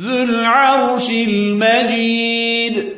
ذو العرش المجيد.